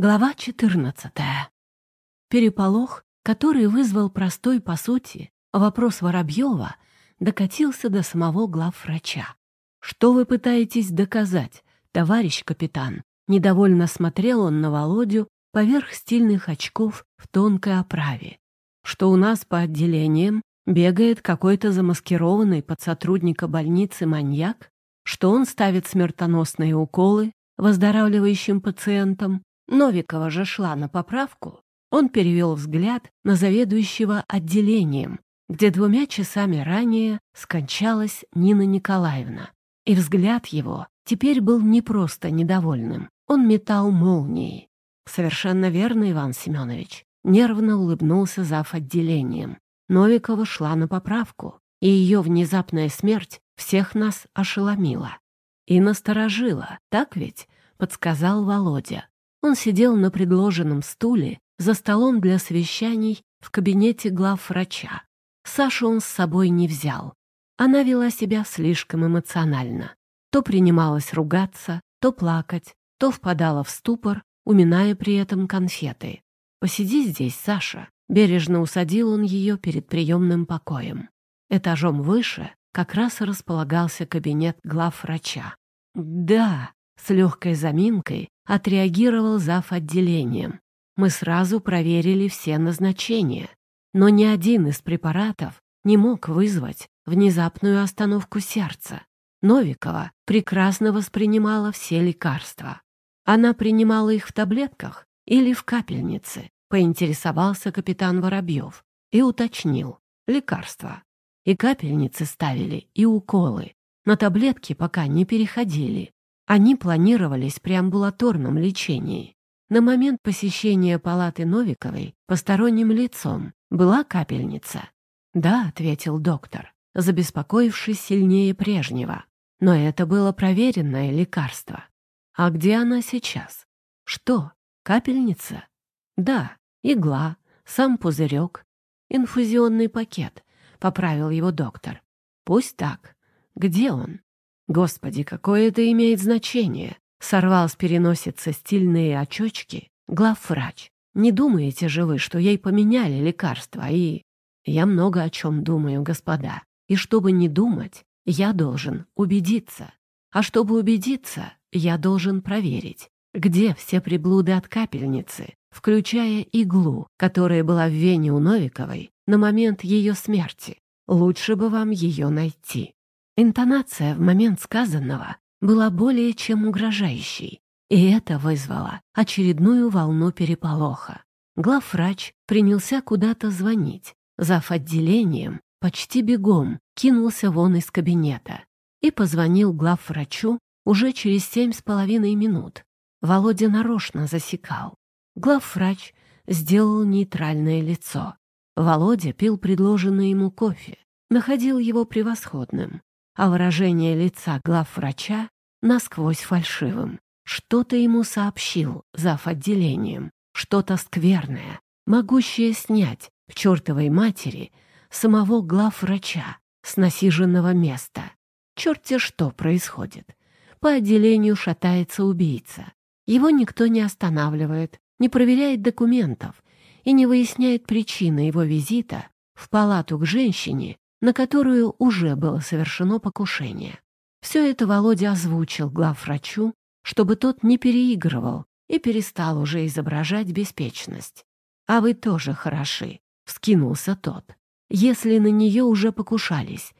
Глава 14. Переполох, который вызвал простой по сути вопрос Воробьева, докатился до самого главврача. «Что вы пытаетесь доказать, товарищ капитан?» Недовольно смотрел он на Володю поверх стильных очков в тонкой оправе. «Что у нас по отделениям бегает какой-то замаскированный под сотрудника больницы маньяк? Что он ставит смертоносные уколы выздоравливающим пациентам, Новикова же шла на поправку, он перевел взгляд на заведующего отделением, где двумя часами ранее скончалась Нина Николаевна. И взгляд его теперь был не просто недовольным, он метал молнии. «Совершенно верно, Иван Семенович», — нервно улыбнулся зав. отделением. Новикова шла на поправку, и ее внезапная смерть всех нас ошеломила. И насторожила, так ведь? — подсказал Володя. Он сидел на предложенном стуле за столом для совещаний в кабинете главврача. Сашу он с собой не взял. Она вела себя слишком эмоционально. То принималась ругаться, то плакать, то впадала в ступор, уминая при этом конфеты. «Посиди здесь, Саша», — бережно усадил он ее перед приемным покоем. Этажом выше как раз располагался кабинет главврача. «Да», — с легкой заминкой отреагировал зав. отделением. Мы сразу проверили все назначения, но ни один из препаратов не мог вызвать внезапную остановку сердца. Новикова прекрасно воспринимала все лекарства. Она принимала их в таблетках или в капельнице, поинтересовался капитан Воробьев и уточнил. Лекарства. И капельницы ставили, и уколы. На таблетки пока не переходили. Они планировались при амбулаторном лечении. На момент посещения палаты Новиковой посторонним лицом была капельница. «Да», — ответил доктор, забеспокоившись сильнее прежнего. «Но это было проверенное лекарство. А где она сейчас? Что, капельница? Да, игла, сам пузырек, инфузионный пакет», — поправил его доктор. «Пусть так. Где он?» Господи, какое это имеет значение? Сорвал с переносицы стильные очочки главврач. Не думаете же вы, что ей поменяли лекарства и... Я много о чем думаю, господа. И чтобы не думать, я должен убедиться. А чтобы убедиться, я должен проверить, где все приблуды от капельницы, включая иглу, которая была в вене у Новиковой на момент ее смерти. Лучше бы вам ее найти. Интонация в момент сказанного была более чем угрожающей, и это вызвало очередную волну переполоха. Главврач принялся куда-то звонить. Зав. отделением почти бегом кинулся вон из кабинета и позвонил главврачу уже через семь с половиной минут. Володя нарочно засекал. Главврач сделал нейтральное лицо. Володя пил предложенный ему кофе, находил его превосходным а выражение лица главврача насквозь фальшивым. Что-то ему сообщил зав. отделением, что-то скверное, могущее снять к чертовой матери самого главврача с насиженного места. Черт-те что происходит. По отделению шатается убийца. Его никто не останавливает, не проверяет документов и не выясняет причины его визита в палату к женщине, на которую уже было совершено покушение. Все это Володя озвучил главврачу, чтобы тот не переигрывал и перестал уже изображать беспечность. «А вы тоже хороши», — вскинулся тот. «Если на нее уже покушались,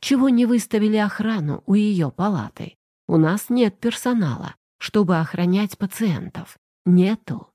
чего не выставили охрану у ее палаты? У нас нет персонала, чтобы охранять пациентов. Нету.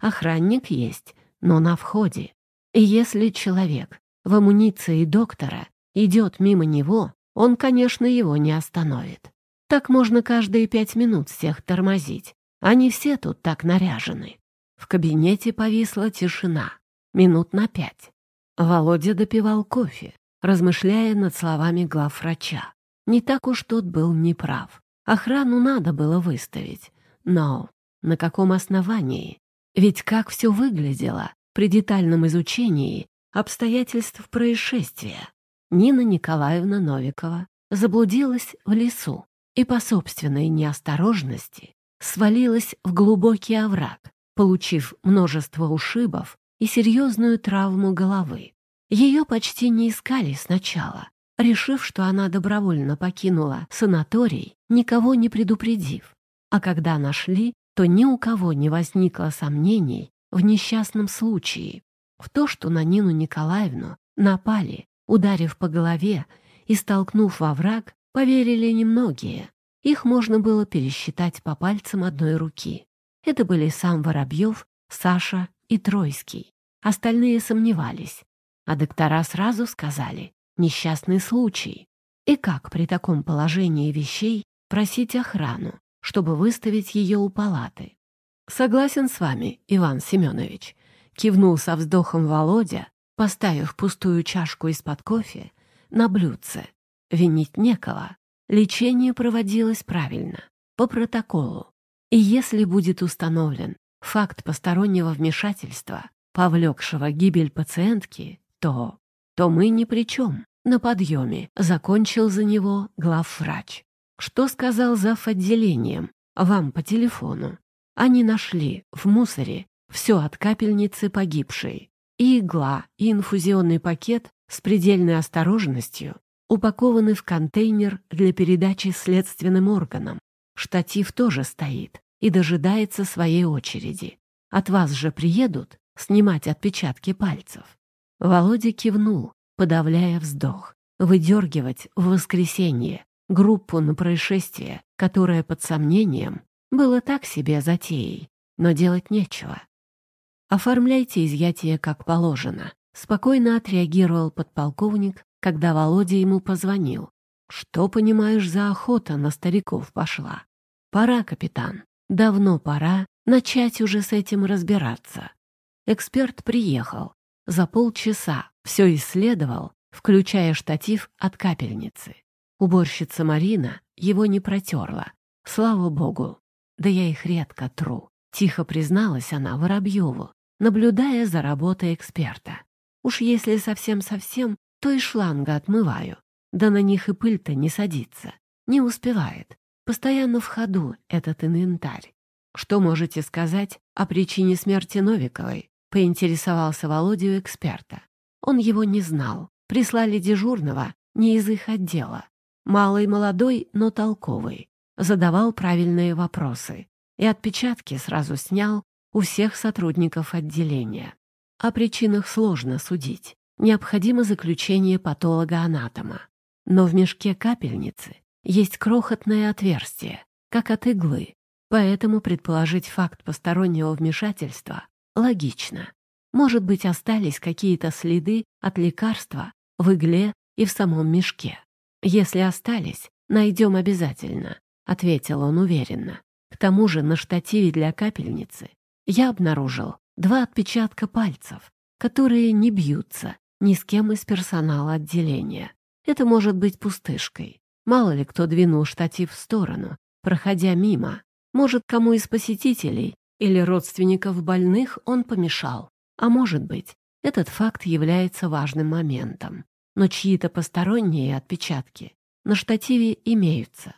Охранник есть, но на входе. И если человек в амуниции доктора идет мимо него, он, конечно, его не остановит. Так можно каждые пять минут всех тормозить. Они все тут так наряжены. В кабинете повисла тишина. Минут на пять. Володя допивал кофе, размышляя над словами главврача. Не так уж тот был неправ. Охрану надо было выставить. Но на каком основании? Ведь как все выглядело при детальном изучении обстоятельств происшествия. Нина Николаевна Новикова заблудилась в лесу и по собственной неосторожности свалилась в глубокий овраг, получив множество ушибов и серьезную травму головы. Ее почти не искали сначала, решив, что она добровольно покинула санаторий, никого не предупредив. А когда нашли, то ни у кого не возникло сомнений в несчастном случае, в то, что на Нину Николаевну напали, ударив по голове и столкнув во враг, поверили немногие. Их можно было пересчитать по пальцам одной руки. Это были сам Воробьев, Саша и Тройский. Остальные сомневались. А доктора сразу сказали «несчастный случай». И как при таком положении вещей просить охрану, чтобы выставить ее у палаты? «Согласен с вами, Иван Семенович», — кивнул со вздохом Володя, поставив пустую чашку из-под кофе на блюдце. Винить некого. Лечение проводилось правильно, по протоколу. И если будет установлен факт постороннего вмешательства, повлекшего гибель пациентки, то... то мы ни при чем. На подъеме закончил за него главврач. Что сказал зав. отделением? Вам по телефону. Они нашли в мусоре все от капельницы погибшей. И игла, и инфузионный пакет с предельной осторожностью упакованы в контейнер для передачи следственным органам. Штатив тоже стоит и дожидается своей очереди. От вас же приедут снимать отпечатки пальцев. Володя кивнул, подавляя вздох. Выдергивать в воскресенье группу на происшествие, которое под сомнением, было так себе затеей, но делать нечего. «Оформляйте изъятие как положено», — спокойно отреагировал подполковник, когда Володя ему позвонил. «Что, понимаешь, за охота на стариков пошла? Пора, капитан, давно пора начать уже с этим разбираться». Эксперт приехал. За полчаса все исследовал, включая штатив от капельницы. Уборщица Марина его не протерла. Слава богу. Да я их редко тру. Тихо призналась она Воробьеву, наблюдая за работой эксперта. Уж если совсем-совсем, то и шланга отмываю. Да на них и пыль-то не садится. Не успевает. Постоянно в ходу этот инвентарь. Что можете сказать о причине смерти Новиковой? Поинтересовался Володя у эксперта. Он его не знал. Прислали дежурного не из их отдела. Малый молодой, но толковый. Задавал правильные вопросы. И отпечатки сразу снял у всех сотрудников отделения. О причинах сложно судить. Необходимо заключение патолога-анатома. Но в мешке капельницы есть крохотное отверстие, как от иглы, поэтому предположить факт постороннего вмешательства логично. Может быть, остались какие-то следы от лекарства в игле и в самом мешке. Если остались, найдем обязательно, — ответил он уверенно. К тому же на штативе для капельницы я обнаружил два отпечатка пальцев, которые не бьются ни с кем из персонала отделения. Это может быть пустышкой. Мало ли кто двинул штатив в сторону, проходя мимо. Может, кому из посетителей или родственников больных он помешал. А может быть, этот факт является важным моментом. Но чьи-то посторонние отпечатки на штативе имеются.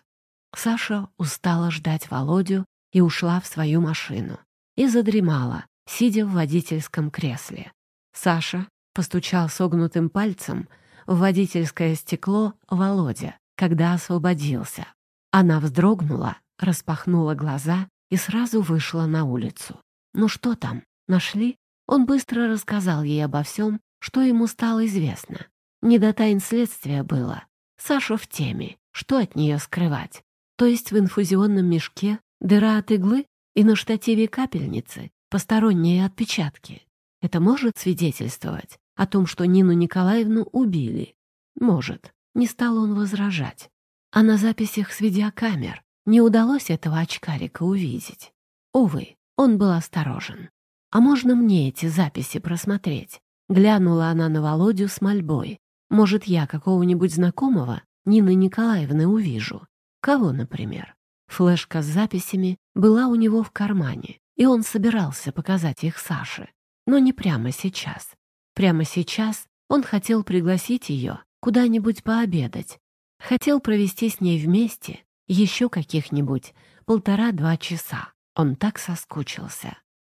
Саша устала ждать Володю и ушла в свою машину и задремала, сидя в водительском кресле. Саша постучал согнутым пальцем в водительское стекло Володя, когда освободился. Она вздрогнула, распахнула глаза и сразу вышла на улицу. «Ну что там, нашли?» Он быстро рассказал ей обо всем, что ему стало известно. Не до тайн следствия было. Саша в теме. Что от нее скрывать? То есть в инфузионном мешке дыра от иглы и на штативе капельницы посторонние отпечатки. Это может свидетельствовать о том, что Нину Николаевну убили? Может. Не стал он возражать. А на записях с видеокамер не удалось этого очкарика увидеть. Увы, он был осторожен. «А можно мне эти записи просмотреть?» Глянула она на Володю с мольбой. «Может, я какого-нибудь знакомого Нины Николаевны увижу? Кого, например?» Флешка с записями была у него в кармане, и он собирался показать их Саше. Но не прямо сейчас. Прямо сейчас он хотел пригласить ее куда-нибудь пообедать. Хотел провести с ней вместе еще каких-нибудь полтора-два часа. Он так соскучился.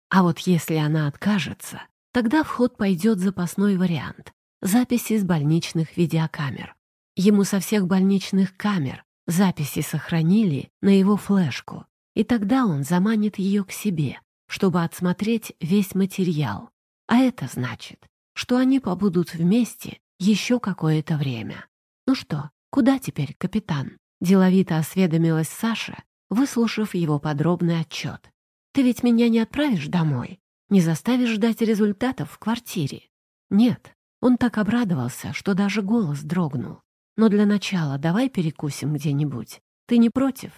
А вот если она откажется, тогда в ход пойдет запасной вариант — записи из больничных видеокамер. Ему со всех больничных камер записи сохранили на его флешку, и тогда он заманит ее к себе, чтобы отсмотреть весь материал. А это значит, что они побудут вместе еще какое-то время. Ну что, куда теперь, капитан? Деловито осведомилась Саша, выслушав его подробный отчет. «Ты ведь меня не отправишь домой? Не заставишь ждать результатов в квартире?» «Нет». Он так обрадовался, что даже голос дрогнул. «Но для начала давай перекусим где-нибудь. Ты не против?»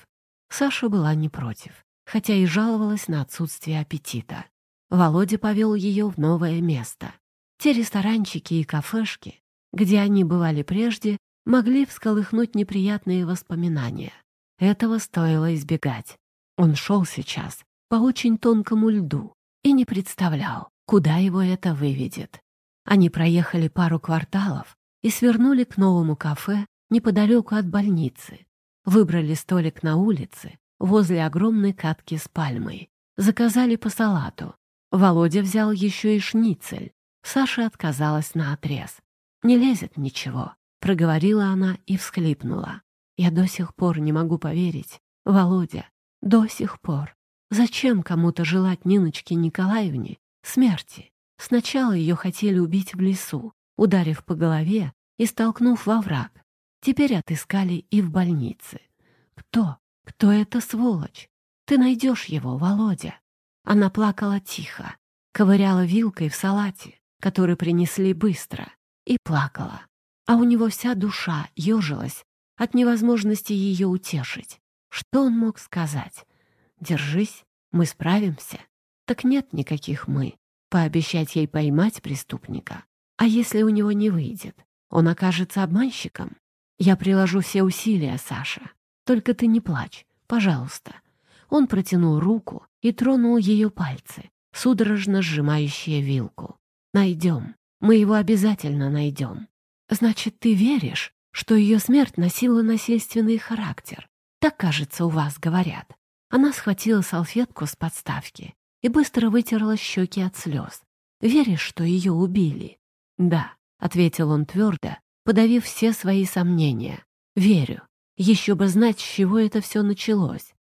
Саша была не против, хотя и жаловалась на отсутствие аппетита. Володя повел ее в новое место. Те ресторанчики и кафешки, где они бывали прежде, могли всколыхнуть неприятные воспоминания. Этого стоило избегать. Он шел сейчас по очень тонкому льду и не представлял, куда его это выведет. Они проехали пару кварталов и свернули к новому кафе неподалеку от больницы. Выбрали столик на улице, возле огромной катки с пальмой. Заказали по салату. Володя взял еще и шницель. Саша отказалась на отрез. Не лезет ничего, проговорила она и всхлипнула. Я до сих пор не могу поверить. Володя, до сих пор. Зачем кому-то желать Ниночке Николаевне смерти? Сначала ее хотели убить в лесу, ударив по голове и столкнув во враг. Теперь отыскали и в больнице. Кто? Кто это сволочь? Ты найдешь его, Володя. Она плакала тихо, ковыряла вилкой в салате, который принесли быстро, и плакала. А у него вся душа ежилась от невозможности ее утешить. Что он мог сказать? «Держись, мы справимся». Так нет никаких «мы». Пообещать ей поймать преступника. А если у него не выйдет? Он окажется обманщиком? Я приложу все усилия, Саша. Только ты не плачь, пожалуйста. Он протянул руку и тронул ее пальцы, судорожно сжимающие вилку. Найдем. Мы его обязательно найдем. Значит, ты веришь, что ее смерть носила насильственный характер. Так, кажется, у вас говорят. Она схватила салфетку с подставки и быстро вытерла щеки от слез. «Веришь, что ее убили?» «Да», — ответил он твердо, подавив все свои сомнения. «Верю. Еще бы знать, с чего это все началось.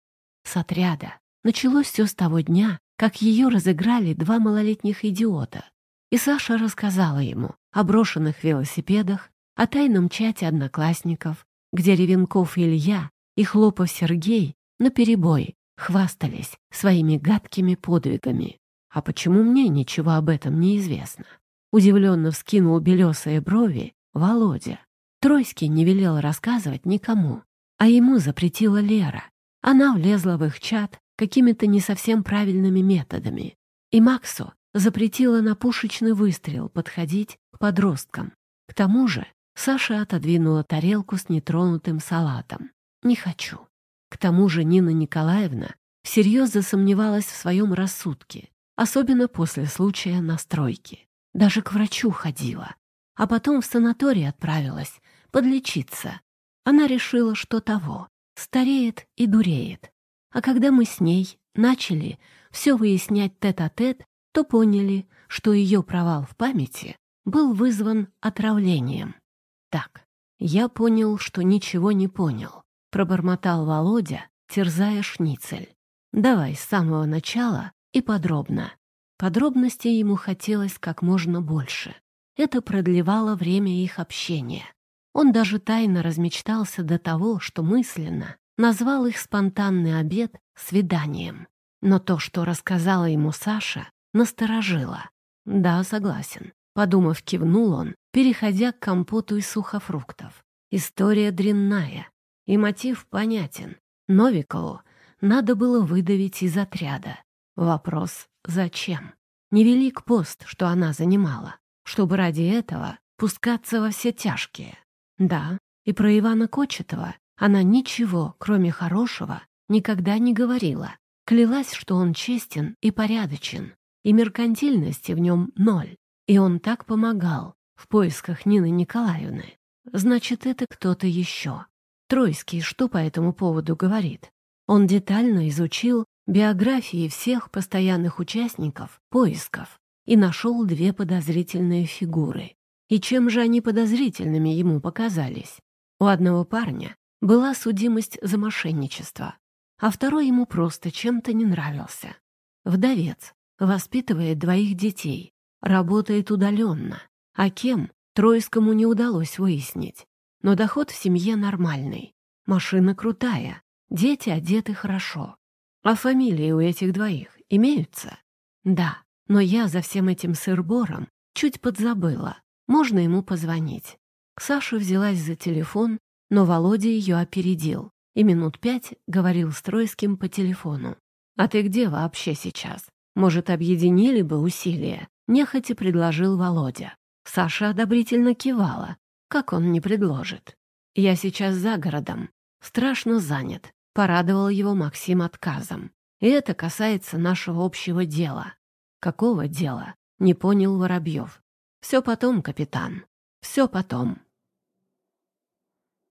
С отряда. Началось все с того дня, как ее разыграли два малолетних идиота. И Саша рассказала ему о брошенных велосипедах, о тайном чате одноклассников, где Ревенков Илья и Хлопов Сергей наперебой хвастались своими гадкими подвигами. А почему мне ничего об этом не известно? Удивленно вскинул белесые брови Володя. Тройский не велел рассказывать никому, а ему запретила Лера. Она влезла в их чат какими-то не совсем правильными методами. И Максу запретила на пушечный выстрел подходить к подросткам. К тому же Саша отодвинула тарелку с нетронутым салатом. «Не хочу». К тому же Нина Николаевна всерьез засомневалась в своем рассудке, особенно после случая на стройке. Даже к врачу ходила, а потом в санаторий отправилась подлечиться. Она решила, что того, стареет и дуреет. А когда мы с ней начали все выяснять тет-а-тет, -тет, то поняли, что ее провал в памяти был вызван отравлением. Так, я понял, что ничего не понял, пробормотал Володя, терзая шницель. Давай с самого начала и подробно. Подробностей ему хотелось как можно больше. Это продлевало время их общения. Он даже тайно размечтался до того, что мысленно назвал их спонтанный обед свиданием. Но то, что рассказала ему Саша, насторожило. Да, согласен. Подумав, кивнул он, переходя к компоту из сухофруктов. История дрянная, и мотив понятен. Новикову надо было выдавить из отряда. Вопрос — зачем? Невелик пост, что она занимала, чтобы ради этого пускаться во все тяжкие. Да, и про Ивана Кочетова она ничего, кроме хорошего, никогда не говорила. Клялась, что он честен и порядочен, и меркантильности в нем ноль. И он так помогал в поисках Нины Николаевны. Значит, это кто-то еще. Тройский что по этому поводу говорит? Он детально изучил биографии всех постоянных участников поисков и нашел две подозрительные фигуры. И чем же они подозрительными ему показались? У одного парня была судимость за мошенничество, а второй ему просто чем-то не нравился. Вдовец, воспитывает двоих детей, работает удаленно, а кем Тройскому не удалось выяснить. Но доход в семье нормальный, машина крутая, дети одеты хорошо. А фамилии у этих двоих имеются? Да, но я за всем этим сырбором чуть подзабыла. Можно ему позвонить. Саша взялась за телефон, но Володя ее опередил и минут пять говорил с Тройским по телефону. «А ты где вообще сейчас? Может, объединили бы усилия?» Нехотя предложил Володя. Саша одобрительно кивала. Как он не предложит? «Я сейчас за городом. Страшно занят», — порадовал его Максим отказом. «И это касается нашего общего дела». «Какого дела?» — не понял Воробьев. «Все потом, капитан. Все потом».